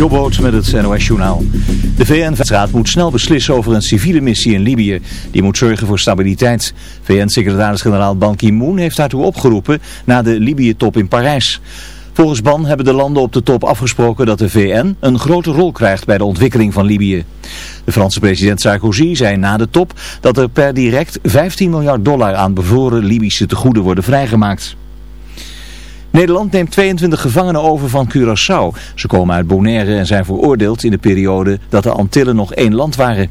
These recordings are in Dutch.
Jobboot met het NOS-journaal. De VN-raad moet snel beslissen over een civiele missie in Libië. Die moet zorgen voor stabiliteit. VN-secretaris-generaal Ban Ki-moon heeft daartoe opgeroepen na de Libië-top in Parijs. Volgens Ban hebben de landen op de top afgesproken dat de VN een grote rol krijgt bij de ontwikkeling van Libië. De Franse president Sarkozy zei na de top dat er per direct 15 miljard dollar aan bevroren Libische tegoeden worden vrijgemaakt. Nederland neemt 22 gevangenen over van Curaçao. Ze komen uit Bonaire en zijn veroordeeld in de periode dat de Antillen nog één land waren.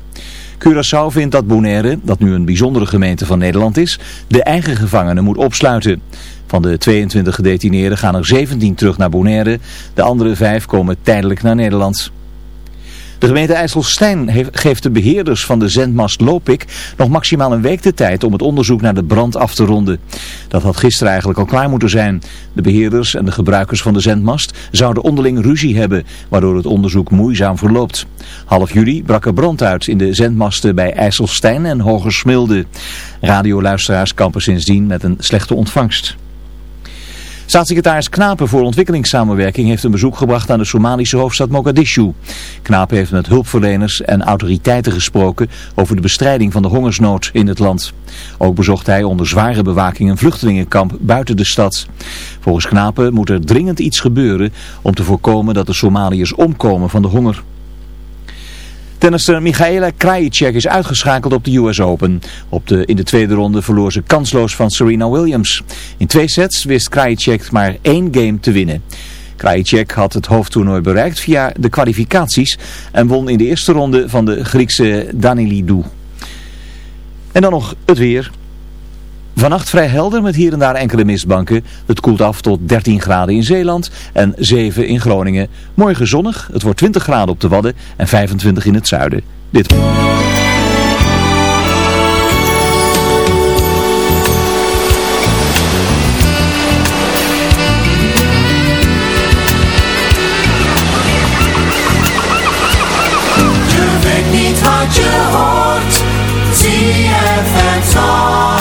Curaçao vindt dat Bonaire, dat nu een bijzondere gemeente van Nederland is, de eigen gevangenen moet opsluiten. Van de 22 gedetineerden gaan er 17 terug naar Bonaire, de andere vijf komen tijdelijk naar Nederland. De gemeente IJsselstein geeft de beheerders van de zendmast Lopik nog maximaal een week de tijd om het onderzoek naar de brand af te ronden. Dat had gisteren eigenlijk al klaar moeten zijn. De beheerders en de gebruikers van de zendmast zouden onderling ruzie hebben, waardoor het onderzoek moeizaam verloopt. Half juli brak er brand uit in de zendmasten bij IJsselstein en Hogersmilde. Radioluisteraars kampen sindsdien met een slechte ontvangst. Staatssecretaris Knapen voor ontwikkelingssamenwerking heeft een bezoek gebracht aan de Somalische hoofdstad Mogadishu. Knapen heeft met hulpverleners en autoriteiten gesproken over de bestrijding van de hongersnood in het land. Ook bezocht hij onder zware bewaking een vluchtelingenkamp buiten de stad. Volgens Knapen moet er dringend iets gebeuren om te voorkomen dat de Somaliërs omkomen van de honger. Tennister Michaela Krajicek is uitgeschakeld op de US Open. Op de, in de tweede ronde verloor ze kansloos van Serena Williams. In twee sets wist Krajicek maar één game te winnen. Krajicek had het hoofdtoernooi bereikt via de kwalificaties en won in de eerste ronde van de Griekse Danilidou. En dan nog het weer. Vannacht vrij helder met hier en daar enkele mistbanken. Het koelt af tot 13 graden in Zeeland en 7 in Groningen. Morgen zonnig, het wordt 20 graden op de Wadden en 25 in het zuiden. Dit... Je weet niet wat je hoort. Zie je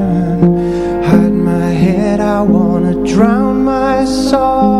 sun Hide my head, I wanna drown my soul.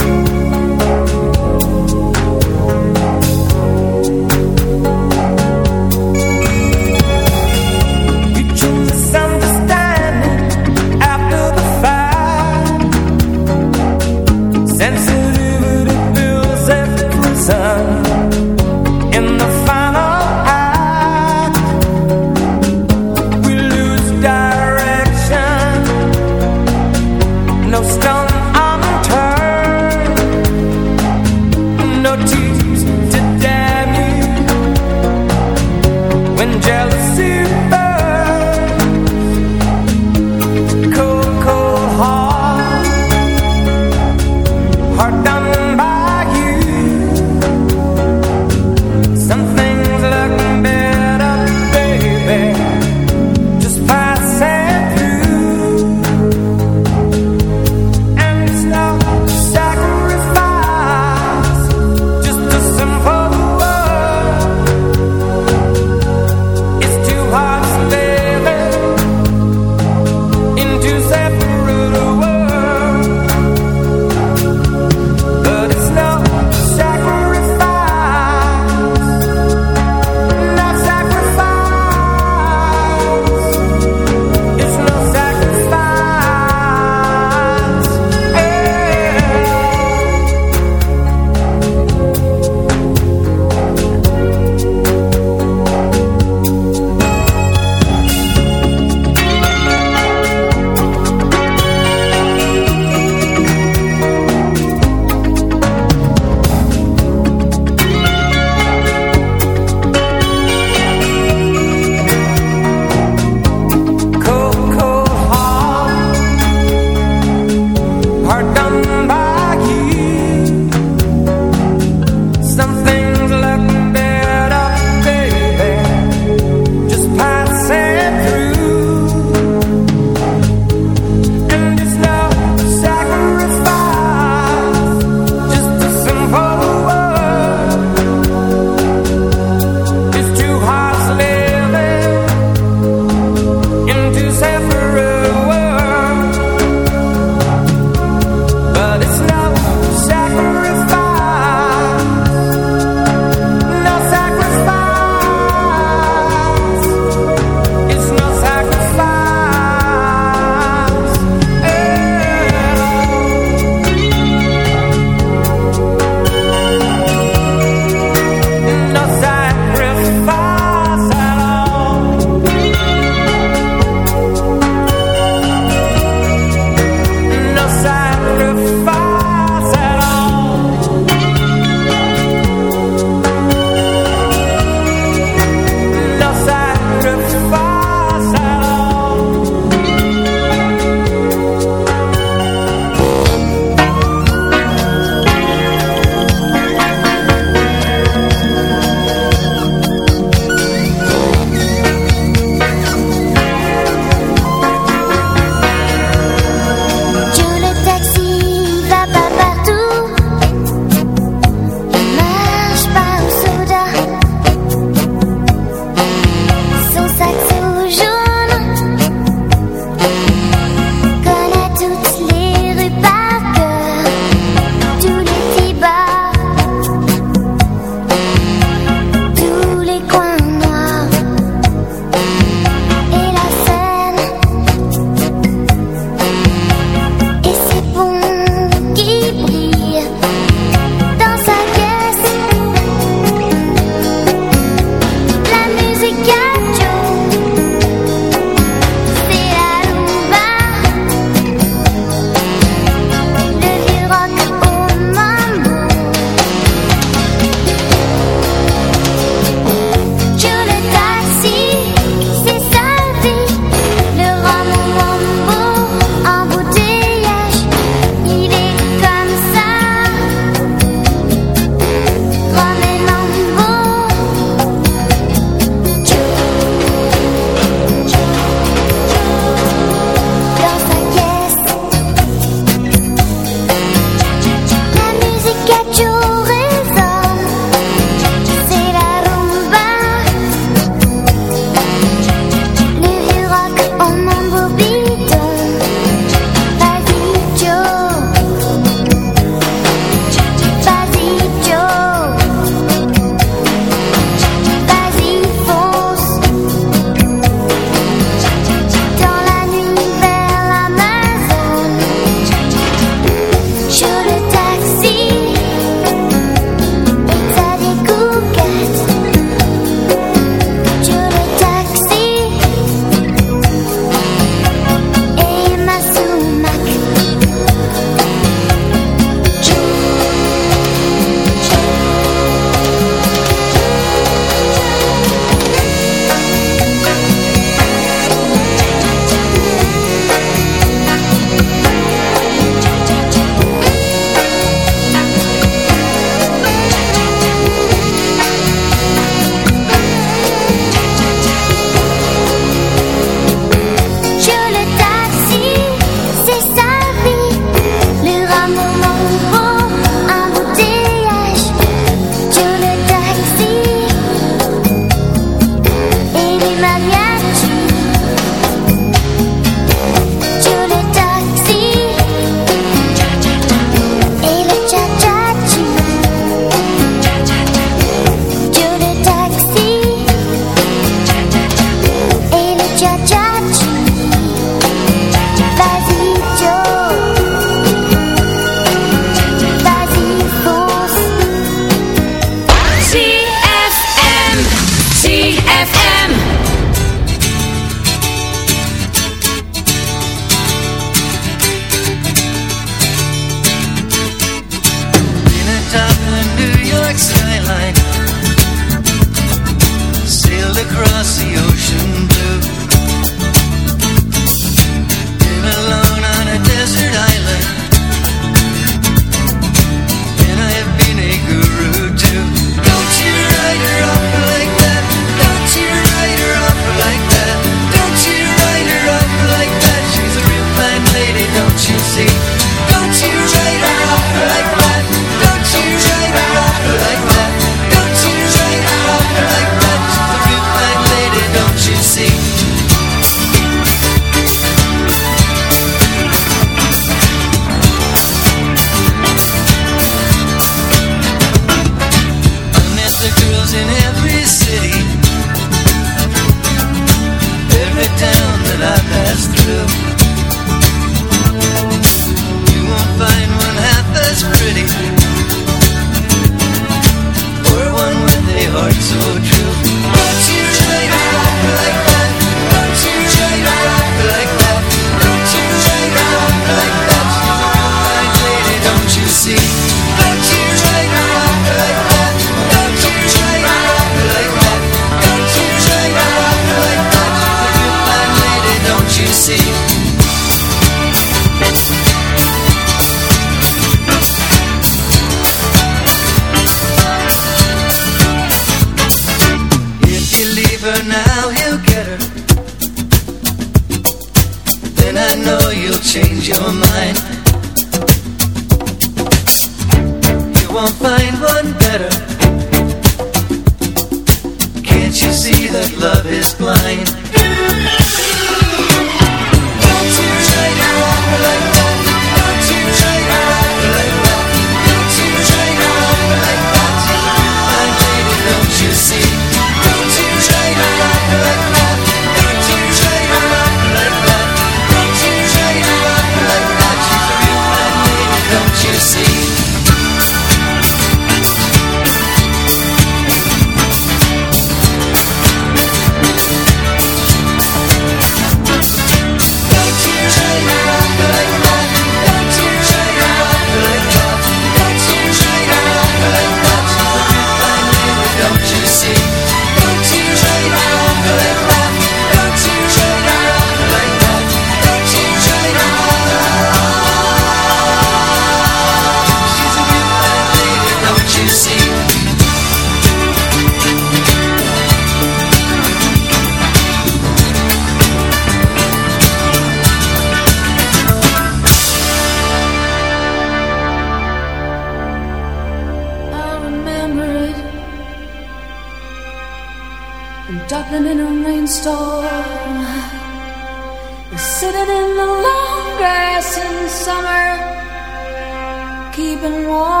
本我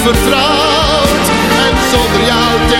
vertrouwd. En zonder jou